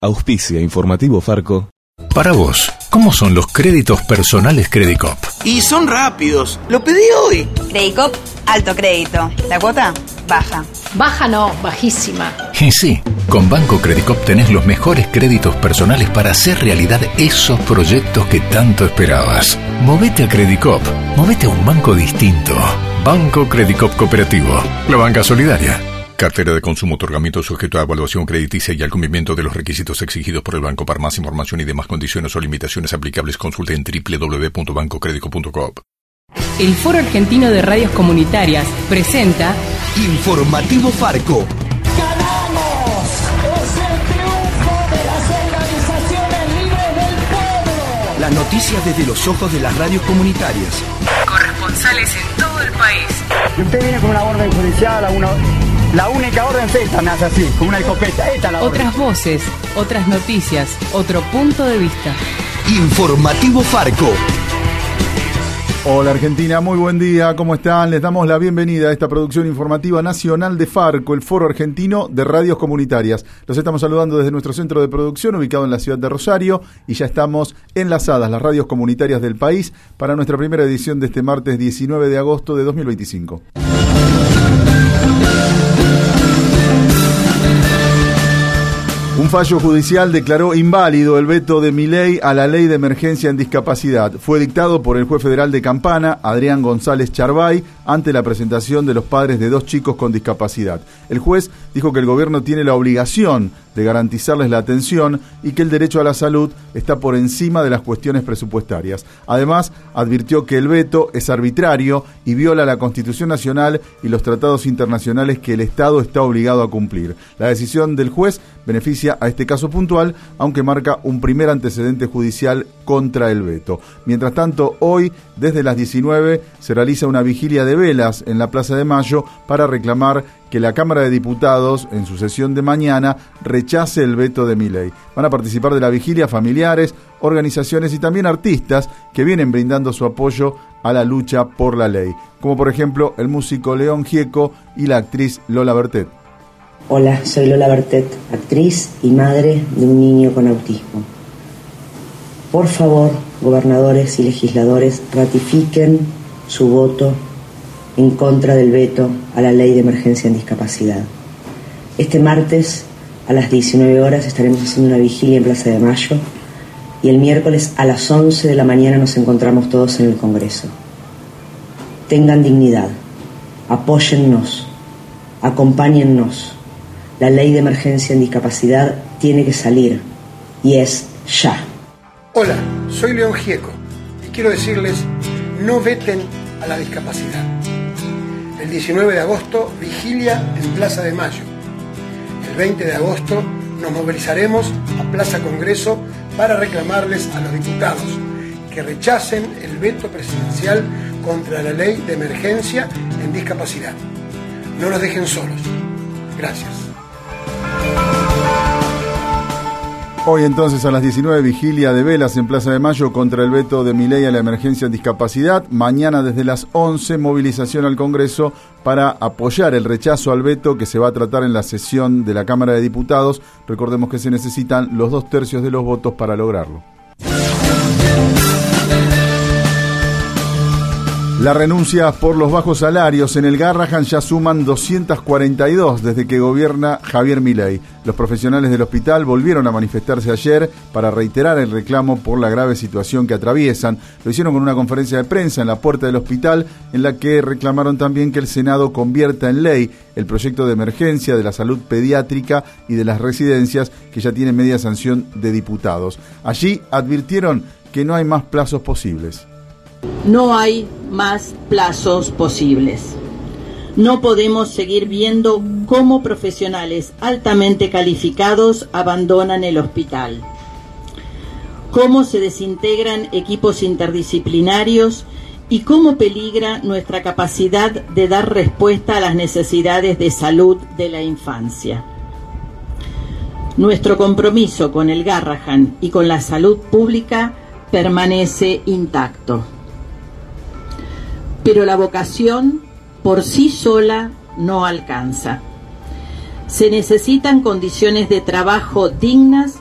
Auspicia Informativo Farco. Para vos, ¿cómo son los créditos personales Credicop? Y son rápidos. Lo pedí hoy. Credicop, alto crédito. La cuota, baja. Baja no, bajísima. Y sí, con Banco Credicop tenés los mejores créditos personales para hacer realidad esos proyectos que tanto esperabas. Movete a Credicop, movete a un banco distinto. Banco Credicop Cooperativo, la banca solidaria. Cartera de consumo otorgamiento sujeto a evaluación crediticia y al cumplimiento de los requisitos exigidos por el banco. Para más información y demás condiciones o limitaciones aplicables consulte en www.bancocredico.com. El Foro Argentino de Radios Comunitarias presenta Informativo Farco. ¡Ganamos! ¡Es el triunfo de las organizaciones libres del pueblo! Las noticias desde los ojos de las radios comunitarias. corresponsales en todo el país. Y usted viene con una orden judicial, a una, la única orden es esta, me hace así, con una escopeta. Esta es la orden. Otras voces, otras noticias, otro punto de vista. Informativo Farco. Hola Argentina, muy buen día, ¿cómo están? Les damos la bienvenida a esta producción informativa nacional de Farco, el Foro Argentino de Radios Comunitarias. Los estamos saludando desde nuestro centro de producción ubicado en la ciudad de Rosario y ya estamos enlazadas las radios comunitarias del país para nuestra primera edición de este martes 19 de agosto de 2025. Fallo judicial declaró inválido el veto de Miley a la ley de emergencia en discapacidad. Fue dictado por el juez federal de Campana, Adrián González Charbay, ante la presentación de los padres de dos chicos con discapacidad. El juez dijo que el gobierno tiene la obligación de garantizarles la atención y que el derecho a la salud está por encima de las cuestiones presupuestarias. Además, advirtió que el veto es arbitrario y viola la Constitución Nacional y los tratados internacionales que el Estado está obligado a cumplir. La decisión del juez beneficia a este caso puntual, aunque marca un primer antecedente judicial contra el veto. Mientras tanto, hoy, desde las 19, se realiza una vigilia de velas en la Plaza de Mayo para reclamar que la Cámara de Diputados, en su sesión de mañana, rechace el veto de Miley. Van a participar de la vigilia familiares, organizaciones y también artistas que vienen brindando su apoyo a la lucha por la ley, como por ejemplo el músico León Gieco y la actriz Lola Bertet. Hola, soy Lola Bertet, actriz y madre de un niño con autismo. Por favor, gobernadores y legisladores, ratifiquen su voto en contra del veto a la ley de emergencia en discapacidad. Este martes a las 19 horas estaremos haciendo una vigilia en Plaza de Mayo y el miércoles a las 11 de la mañana nos encontramos todos en el Congreso. Tengan dignidad, apóyennos, acompáñennos. La ley de emergencia en discapacidad tiene que salir y es ya. Hola, soy León Gieco y quiero decirles, no veten a la discapacidad. El 19 de agosto, vigilia en Plaza de Mayo. El 20 de agosto nos movilizaremos a Plaza Congreso para reclamarles a los diputados que rechacen el veto presidencial contra la ley de emergencia en discapacidad. No nos dejen solos. Gracias. Hoy entonces a las 19 vigilia de velas en Plaza de Mayo contra el veto de Miley a la emergencia en discapacidad. Mañana desde las 11 movilización al Congreso para apoyar el rechazo al veto que se va a tratar en la sesión de la Cámara de Diputados. Recordemos que se necesitan los dos tercios de los votos para lograrlo. Las renuncias por los bajos salarios en el Garrahan ya suman 242 desde que gobierna Javier Milei. Los profesionales del hospital volvieron a manifestarse ayer para reiterar el reclamo por la grave situación que atraviesan. Lo hicieron con una conferencia de prensa en la puerta del hospital en la que reclamaron también que el Senado convierta en ley el proyecto de emergencia de la salud pediátrica y de las residencias que ya tiene media sanción de diputados. Allí advirtieron que no hay más plazos posibles. No hay más plazos posibles. No podemos seguir viendo cómo profesionales altamente calificados abandonan el hospital, cómo se desintegran equipos interdisciplinarios y cómo peligra nuestra capacidad de dar respuesta a las necesidades de salud de la infancia. Nuestro compromiso con el Garrahan y con la salud pública permanece intacto pero la vocación por sí sola no alcanza. Se necesitan condiciones de trabajo dignas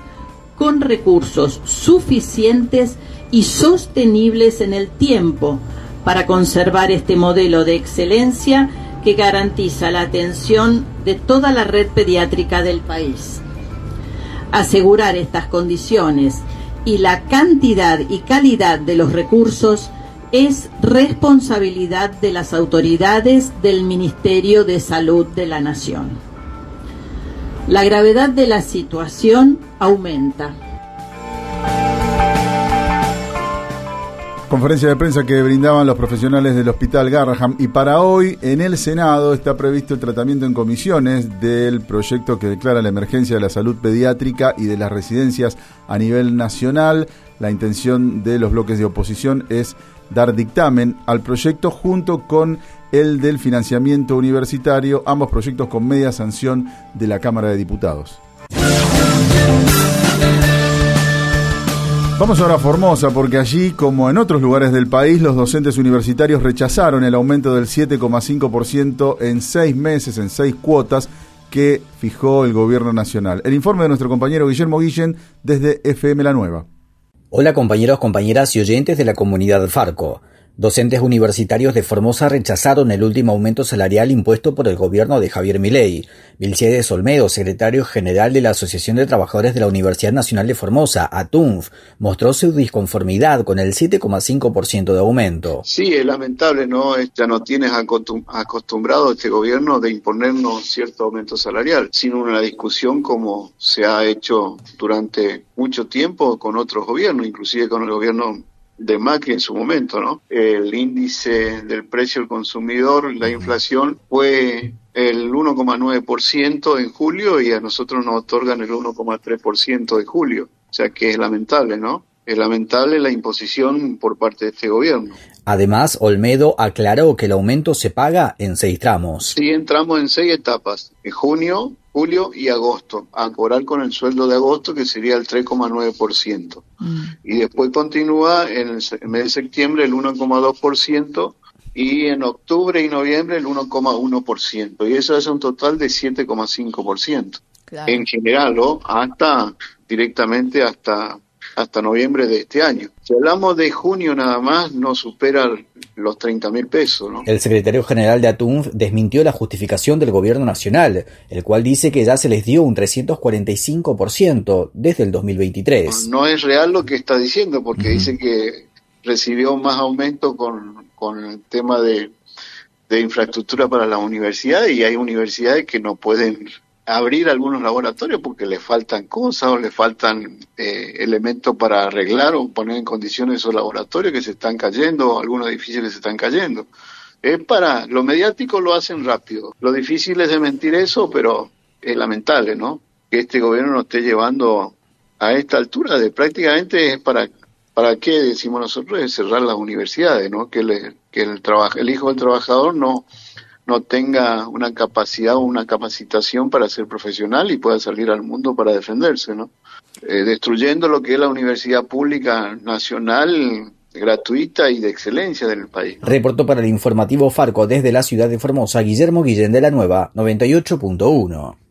con recursos suficientes y sostenibles en el tiempo para conservar este modelo de excelencia que garantiza la atención de toda la red pediátrica del país. Asegurar estas condiciones y la cantidad y calidad de los recursos es responsabilidad de las autoridades del Ministerio de Salud de la Nación. La gravedad de la situación aumenta. Conferencia de prensa que brindaban los profesionales del Hospital Garraham y para hoy en el Senado está previsto el tratamiento en comisiones del proyecto que declara la emergencia de la salud pediátrica y de las residencias a nivel nacional. La intención de los bloques de oposición es dar dictamen al proyecto junto con el del financiamiento universitario, ambos proyectos con media sanción de la Cámara de Diputados. Vamos ahora a Formosa porque allí, como en otros lugares del país, los docentes universitarios rechazaron el aumento del 7,5% en seis meses, en seis cuotas que fijó el gobierno nacional. El informe de nuestro compañero Guillermo Guillen desde FM La Nueva. Hola compañeros, compañeras y oyentes de la comunidad Farco. Docentes universitarios de Formosa rechazaron el último aumento salarial impuesto por el gobierno de Javier Milei. Vilciedes Olmedo, secretario general de la Asociación de Trabajadores de la Universidad Nacional de Formosa, ATUNF, mostró su disconformidad con el 7,5% de aumento. Sí, es lamentable, ¿no? Ya no tienes acostumbrado este gobierno de imponernos cierto aumento salarial, sino una discusión como se ha hecho durante mucho tiempo con otros gobiernos, inclusive con el gobierno de Macri en su momento, ¿no? El índice del precio al consumidor, la inflación fue el 1,9% en julio y a nosotros nos otorgan el 1,3% de julio. O sea que es lamentable, ¿no? Es lamentable la imposición por parte de este gobierno. Además, Olmedo aclaró que el aumento se paga en seis tramos. Sí, entramos en seis etapas. En junio, julio y agosto, a cobrar con el sueldo de agosto que sería el 3,9%. Mm. Y después continúa en el mes de septiembre el 1,2% y en octubre y noviembre el 1,1%. Y eso es un total de 7,5%. En general, ¿no? hasta directamente hasta hasta noviembre de este año. Si hablamos de junio nada más, no supera los 30 mil pesos. ¿no? El secretario general de ATUNF desmintió la justificación del gobierno nacional, el cual dice que ya se les dio un 345% desde el 2023. No, es real lo que está diciendo, porque dice que recibió más aumento con, con el tema de, de infraestructura para la universidad y hay universidades que no pueden abrir algunos laboratorios porque le faltan cosas o le faltan eh, elementos para arreglar o poner en condiciones esos laboratorios que se están cayendo algunos edificios se están cayendo. Es para, lo mediático lo hacen rápido. Lo difícil es mentir eso, pero es lamentable, ¿no? Que este gobierno nos esté llevando a esta altura de prácticamente es para, ¿para qué decimos nosotros? Es cerrar las universidades, ¿no? Que, le, que el, el hijo del trabajador no no tenga una capacidad o una capacitación para ser profesional y pueda salir al mundo para defenderse, ¿no? Eh, destruyendo lo que es la universidad pública nacional gratuita y de excelencia del país. Reportó para el informativo Farco desde la ciudad de Formosa Guillermo Guillén de la Nueva 98.1.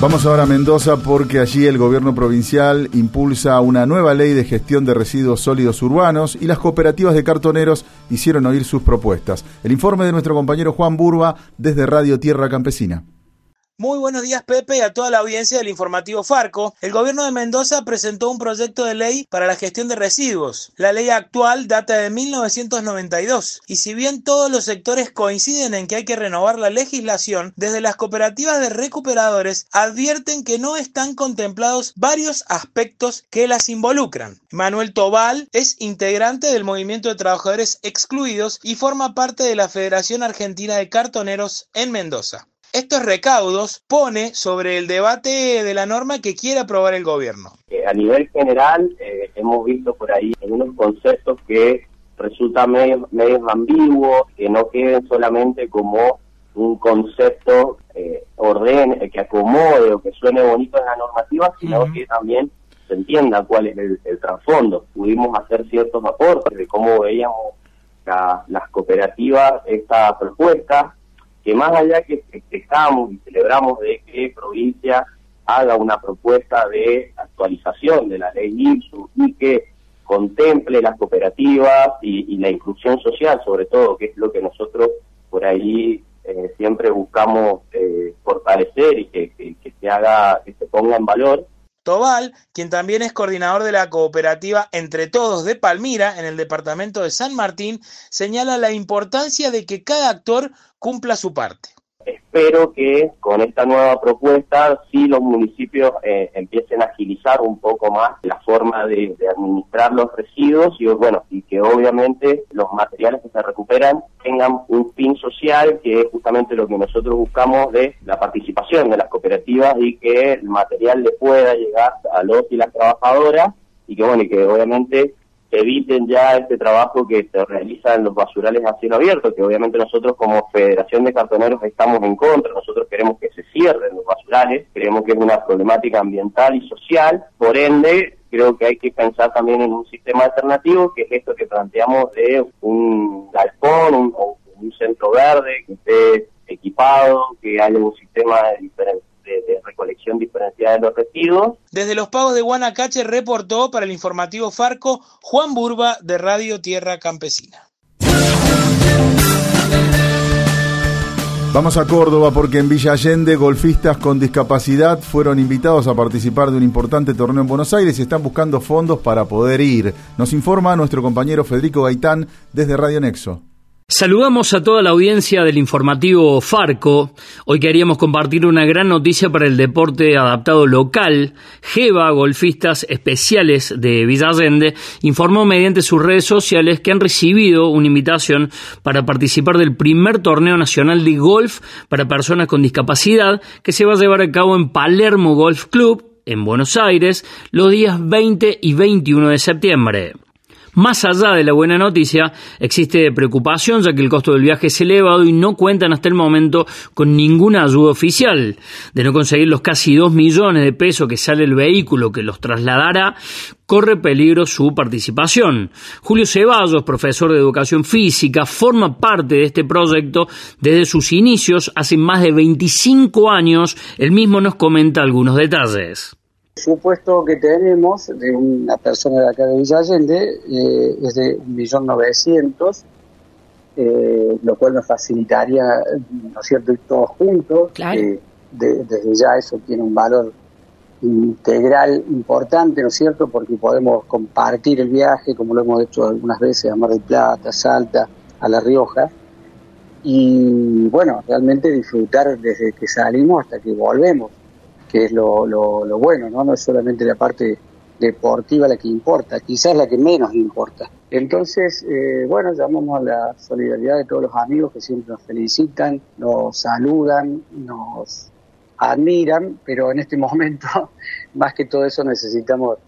Vamos ahora a Mendoza porque allí el gobierno provincial impulsa una nueva ley de gestión de residuos sólidos urbanos y las cooperativas de cartoneros hicieron oír sus propuestas. El informe de nuestro compañero Juan Burba desde Radio Tierra Campesina. Muy buenos días Pepe y a toda la audiencia del informativo Farco. El gobierno de Mendoza presentó un proyecto de ley para la gestión de residuos. La ley actual data de 1992 y si bien todos los sectores coinciden en que hay que renovar la legislación, desde las cooperativas de recuperadores advierten que no están contemplados varios aspectos que las involucran. Manuel Tobal es integrante del movimiento de trabajadores excluidos y forma parte de la Federación Argentina de Cartoneros en Mendoza. Estos recaudos pone sobre el debate de la norma que quiere aprobar el gobierno. Eh, a nivel general, eh, hemos visto por ahí algunos conceptos que resultan medio, ambiguos, que no queden solamente como un concepto eh, orden, que acomode o que suene bonito en la normativa, sino que también se entienda cuál es el, trasfondo. Pudimos hacer ciertos aportes de cómo veíamos las cooperativas esta propuesta que más allá que festejamos y celebramos de que provincia haga una propuesta de actualización de la ley IPSU y que contemple las cooperativas y, la inclusión social, sobre todo, que es lo que nosotros por ahí eh, siempre buscamos eh, fortalecer y que, que, se haga, que se ponga en valor. Tobal, quien también es coordinador de la cooperativa Entre Todos de Palmira, en el departamento de San Martín, señala la importancia de que cada actor cumpla su parte espero que con esta nueva propuesta sí los municipios eh, empiecen a agilizar un poco más la forma de, administrar los residuos y bueno y que obviamente los materiales que se recuperan tengan un fin social que es justamente lo que nosotros buscamos de la participación de las cooperativas y que el material le pueda llegar a los y las trabajadoras y que bueno y que obviamente eviten ya este trabajo que se realiza en los basurales a cielo abierto, que obviamente nosotros como Federación de Cartoneros estamos en contra, nosotros queremos que se cierren los basurales, creemos que es una problemática ambiental y social, por ende creo que hay que pensar también en un sistema alternativo, que es esto que planteamos de un galpón, un, un centro verde que esté equipado, que haya un sistema de, diferenciada de los residuos. Desde los pagos de Guanacache reportó para el informativo Farco Juan Burba de Radio Tierra Campesina. Vamos a Córdoba porque en Villa Allende golfistas con discapacidad fueron invitados a participar de un importante torneo en Buenos Aires y están buscando fondos para poder ir. Nos informa nuestro compañero Federico Gaitán desde Radio Nexo. Saludamos a toda la audiencia del informativo Farco. Hoy queríamos compartir una gran noticia para el deporte adaptado local. Jeva, golfistas especiales de Villa Allende, informó mediante sus redes sociales que han recibido una invitación para participar del primer torneo nacional de golf para personas con discapacidad que se va a llevar a cabo en Palermo Golf Club, en Buenos Aires, los días 20 y 21 de septiembre. Más allá de la buena noticia, existe preocupación ya que el costo del viaje es elevado y no cuentan hasta el momento con ninguna ayuda oficial. De no conseguir los casi 2 millones de pesos que sale el vehículo que los trasladará, corre peligro su participación. Julio Ceballos, profesor de educación física, forma parte de este proyecto desde sus inicios hace más de 25 años. Él mismo nos comenta algunos detalles supuesto que tenemos de una persona de acá de Villa Allende eh, es de 1.900.000, eh, lo cual nos facilitaría, ¿no es cierto?, ir todos juntos. Eh, desde ya eso tiene un valor integral importante, ¿no es cierto?, porque podemos compartir el viaje, como lo hemos hecho algunas veces a Mar del Plata, Salta, a La Rioja, y bueno, realmente disfrutar desde que salimos hasta que volvemos que es lo, lo, bueno, ¿no? No es solamente la parte deportiva la que importa, quizás la que menos importa. Entonces, eh, bueno, llamamos a la solidaridad de todos los amigos que siempre nos felicitan, nos saludan, nos admiran, pero en este momento, más que todo eso, necesitamos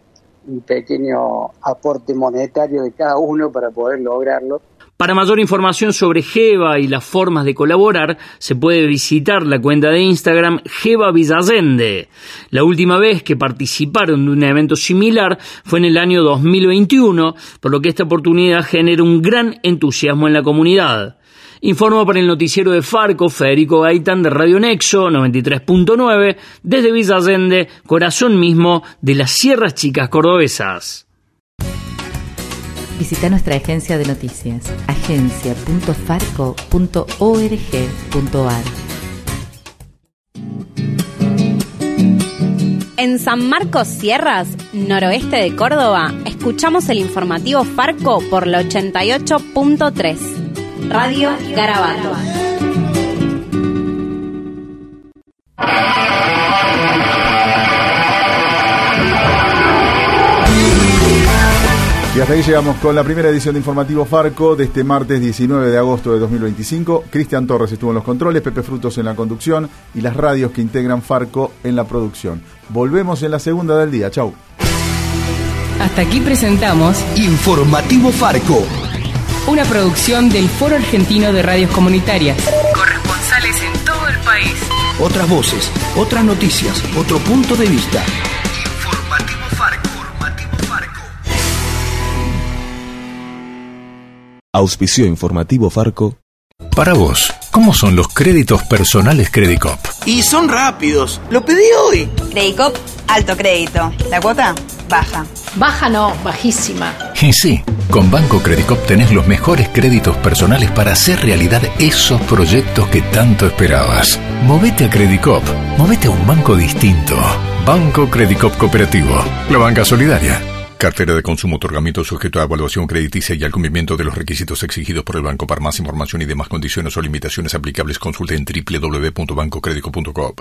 un pequeño aporte monetario de cada uno para poder lograrlo para mayor información sobre Jeva y las formas de colaborar, se puede visitar la cuenta de Instagram Jeva Villallende. La última vez que participaron de un evento similar fue en el año 2021, por lo que esta oportunidad genera un gran entusiasmo en la comunidad. Informo para el noticiero de Farco, Federico Gaitán de Radio Nexo 93.9, desde Villallende, corazón mismo de las Sierras Chicas Cordobesas. Visita nuestra agencia de noticias, agencia.farco.org.ar. En San Marcos Sierras, noroeste de Córdoba, escuchamos el informativo Farco por la 88.3. Radio Garabato. Hasta ahí llegamos con la primera edición de Informativo Farco de este martes 19 de agosto de 2025. Cristian Torres estuvo en los controles, Pepe Frutos en la conducción y las radios que integran Farco en la producción. Volvemos en la segunda del día. Chau. Hasta aquí presentamos Informativo Farco. Una producción del Foro Argentino de Radios Comunitarias. Corresponsales en todo el país. Otras voces, otras noticias, otro punto de vista. Auspicio informativo Farco. Para vos ¿Cómo son los créditos personales Credicop? Y son rápidos. Lo pedí hoy. Credicop, alto crédito. La cuota, baja. Baja no, bajísima. Y sí, con Banco Credicop tenés los mejores créditos personales para hacer realidad esos proyectos que tanto esperabas. Movete a Credicop. Movete a un banco distinto. Banco Credicop Cooperativo. La banca solidaria. Cartera de consumo otorgamiento sujeto a evaluación crediticia y al cumplimiento de los requisitos exigidos por el banco. Para más información y demás condiciones o limitaciones aplicables consulte en www.bancocredico.com.